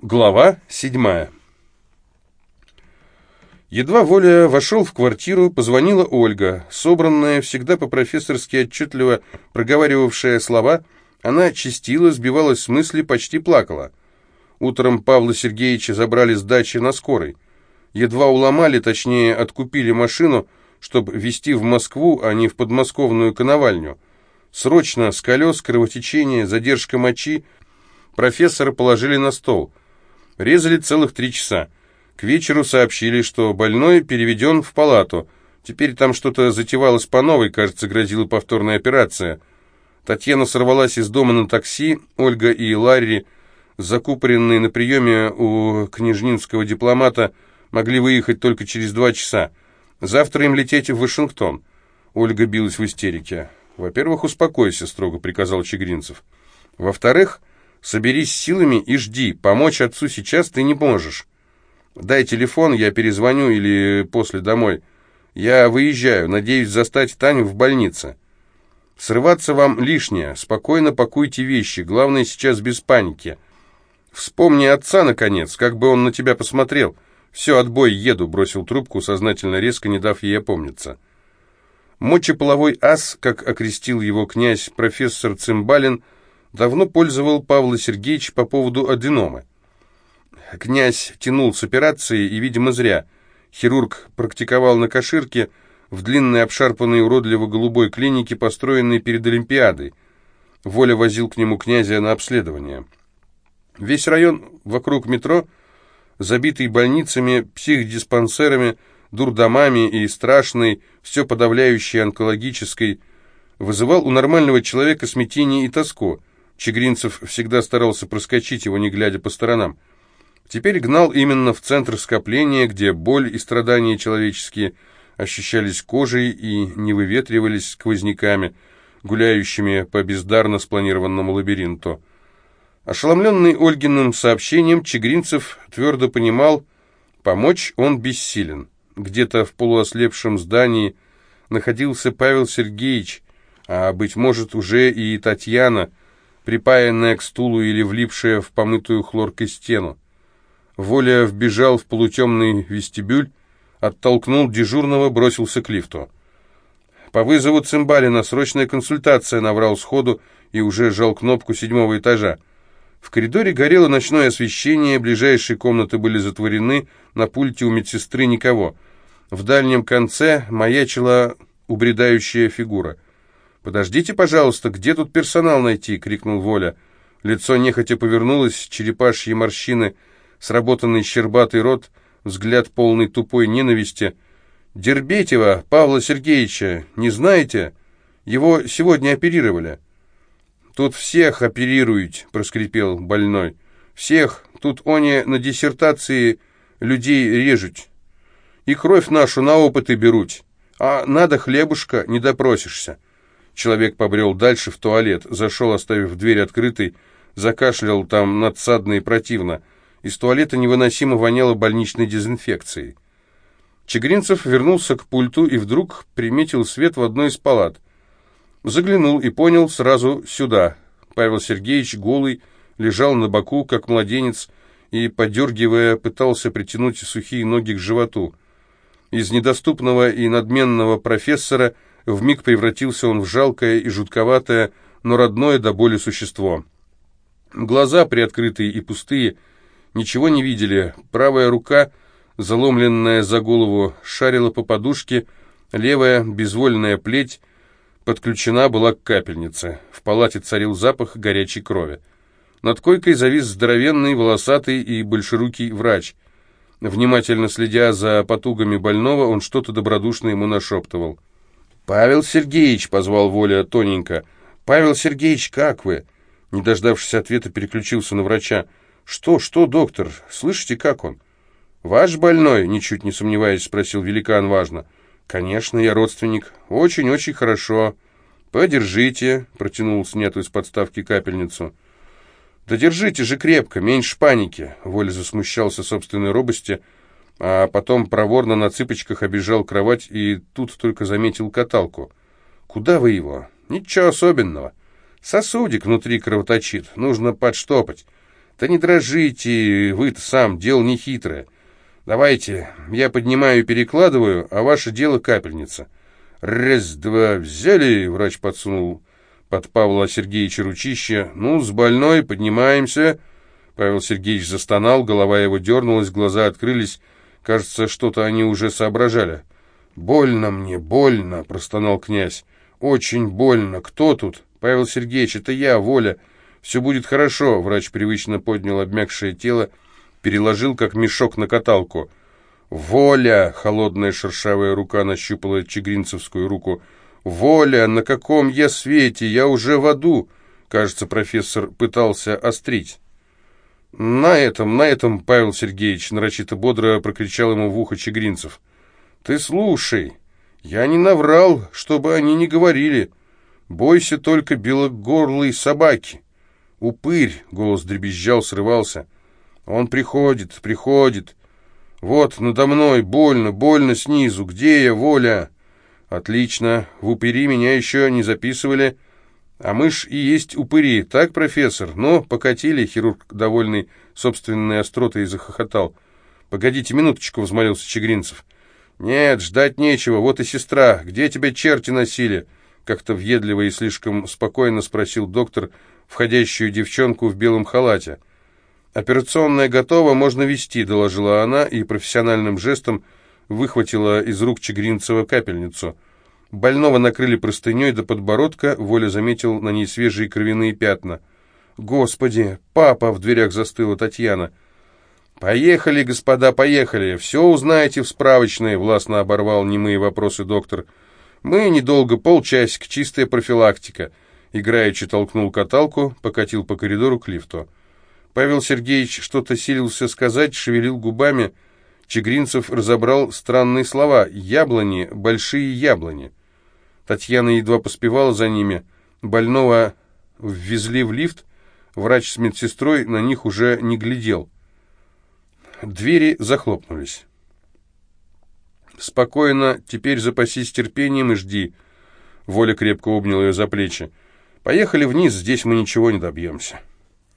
Глава седьмая Едва Воля вошел в квартиру, позвонила Ольга. Собранная, всегда по-профессорски отчетливо проговаривавшая слова, она чистила, сбивалась с мысли, почти плакала. Утром Павла Сергеевича забрали с дачи на скорой. Едва уломали, точнее, откупили машину, чтобы везти в Москву, а не в подмосковную коновальню. Срочно, с колес, кровотечение, задержка мочи, профессора положили на стол – Резали целых три часа. К вечеру сообщили, что больной переведен в палату. Теперь там что-то затевалось по новой, кажется, грозила повторная операция. Татьяна сорвалась из дома на такси, Ольга и Ларри, закупоренные на приеме у княжнинского дипломата, могли выехать только через два часа. Завтра им лететь в Вашингтон. Ольга билась в истерике. «Во-первых, успокойся», — строго приказал Чегринцев. «Во-вторых, Соберись силами и жди. Помочь отцу сейчас ты не можешь. Дай телефон, я перезвоню или после домой. Я выезжаю, надеюсь застать Таню в больнице. Срываться вам лишнее. Спокойно пакуйте вещи. Главное сейчас без паники. Вспомни отца, наконец, как бы он на тебя посмотрел. Все, отбой, еду, бросил трубку, сознательно резко, не дав ей опомниться. Мочеполовой ас, как окрестил его князь профессор Цимбалин, — давно пользовал Павла Сергеевича по поводу аденомы. Князь тянул с операцией, и, видимо, зря. Хирург практиковал на Каширке в длинной обшарпанной уродливо-голубой клинике, построенной перед Олимпиадой. Воля возил к нему князя на обследование. Весь район вокруг метро, забитый больницами, психдиспансерами, дурдомами и страшной, все подавляющей онкологической, вызывал у нормального человека смятение и тоску. Чегринцев всегда старался проскочить его, не глядя по сторонам. Теперь гнал именно в центр скопления, где боль и страдания человеческие ощущались кожей и не выветривались сквозняками, гуляющими по бездарно спланированному лабиринту. Ошеломленный Ольгиным сообщением, Чегринцев твердо понимал, помочь он бессилен. Где-то в полуослепшем здании находился Павел Сергеевич, а, быть может, уже и Татьяна, припаянная к стулу или влипшая в помытую хлоркой стену. Воля вбежал в полутемный вестибюль, оттолкнул дежурного, бросился к лифту. «По вызову Цимбалина срочная консультация», — наврал сходу и уже жал кнопку седьмого этажа. В коридоре горело ночное освещение, ближайшие комнаты были затворены, на пульте у медсестры никого. В дальнем конце маячила убредающая фигура — «Подождите, пожалуйста, где тут персонал найти?» — крикнул Воля. Лицо нехотя повернулось, черепашьи морщины, сработанный щербатый рот, взгляд полный тупой ненависти. «Дербетева, Павла Сергеевича, не знаете? Его сегодня оперировали». «Тут всех оперируют», — проскрипел больной. «Всех. Тут они на диссертации людей режут. И кровь нашу на опыты берут. А надо хлебушка, не допросишься». Человек побрел дальше в туалет, зашел, оставив дверь открытой, закашлял там надсадно и противно. Из туалета невыносимо воняло больничной дезинфекцией. Чегринцев вернулся к пульту и вдруг приметил свет в одной из палат. Заглянул и понял сразу сюда. Павел Сергеевич, голый, лежал на боку, как младенец, и, подергивая, пытался притянуть сухие ноги к животу. Из недоступного и надменного профессора – Вмиг превратился он в жалкое и жутковатое, но родное до боли существо. Глаза, приоткрытые и пустые, ничего не видели. Правая рука, заломленная за голову, шарила по подушке, левая, безвольная плеть, подключена была к капельнице. В палате царил запах горячей крови. Над койкой завис здоровенный, волосатый и большерукий врач. Внимательно следя за потугами больного, он что-то добродушно ему нашептывал. «Павел Сергеевич!» — позвал Воля тоненько. «Павел Сергеевич, как вы?» Не дождавшись ответа, переключился на врача. «Что, что, доктор? Слышите, как он?» «Ваш больной?» — ничуть не сомневаясь, спросил великан важно. «Конечно, я родственник. Очень-очень хорошо. Подержите», — протянул снятую с подставки капельницу. «Да держите же крепко, меньше паники», — Воля засмущался собственной робости, — а потом проворно на цыпочках обежал кровать и тут только заметил каталку. «Куда вы его?» «Ничего особенного. Сосудик внутри кровоточит, нужно подштопать. Да не дрожите, вы-то сам, дело не хитрое. Давайте, я поднимаю и перекладываю, а ваше дело капельница. Раз-два взяли, врач подсунул под Павла Сергеевича ручище. Ну, с больной поднимаемся. Павел Сергеевич застонал, голова его дернулась, глаза открылись. Кажется, что-то они уже соображали. «Больно мне, больно!» — простонал князь. «Очень больно. Кто тут?» «Павел Сергеевич, это я, Воля. Все будет хорошо», — врач привычно поднял обмякшее тело, переложил, как мешок на каталку. «Воля!» — холодная шершавая рука нащупала чегринцевскую руку. «Воля! На каком я свете? Я уже в аду!» Кажется, профессор пытался острить. «На этом, на этом, Павел Сергеевич!» — нарочито бодро прокричал ему в ухо Чегринцев. «Ты слушай! Я не наврал, чтобы они не говорили!» Бойся только белогорлой собаки. Упырь, голос дребезжал, срывался. Он приходит, приходит. Вот, надо мной, больно, больно снизу. Где я, Воля? Отлично, в упыри меня еще не записывали. А мы ж и есть упыри, так, профессор? Ну, покатили, хирург, довольный собственной остротой, захохотал. Погодите минуточку, взмолился Чегринцев. Нет, ждать нечего, вот и сестра. Где тебя черти носили? — как-то въедливо и слишком спокойно спросил доктор, входящую девчонку в белом халате. «Операционная готова, можно вести», — доложила она и профессиональным жестом выхватила из рук Чегринцева капельницу. Больного накрыли простыней до подбородка, Воля заметил на ней свежие кровяные пятна. «Господи! Папа!» — в дверях застыла Татьяна. «Поехали, господа, поехали! Все узнаете в справочной!» — властно оборвал немые вопросы доктор. Мы недолго, полчасика, чистая профилактика. Играючи толкнул каталку, покатил по коридору к лифту. Павел Сергеевич что-то силился сказать, шевелил губами. Чегринцев разобрал странные слова. «Яблони, большие яблони». Татьяна едва поспевала за ними. Больного ввезли в лифт. Врач с медсестрой на них уже не глядел. Двери захлопнулись. «Спокойно, теперь запасись терпением и жди». Воля крепко обнял ее за плечи. «Поехали вниз, здесь мы ничего не добьемся».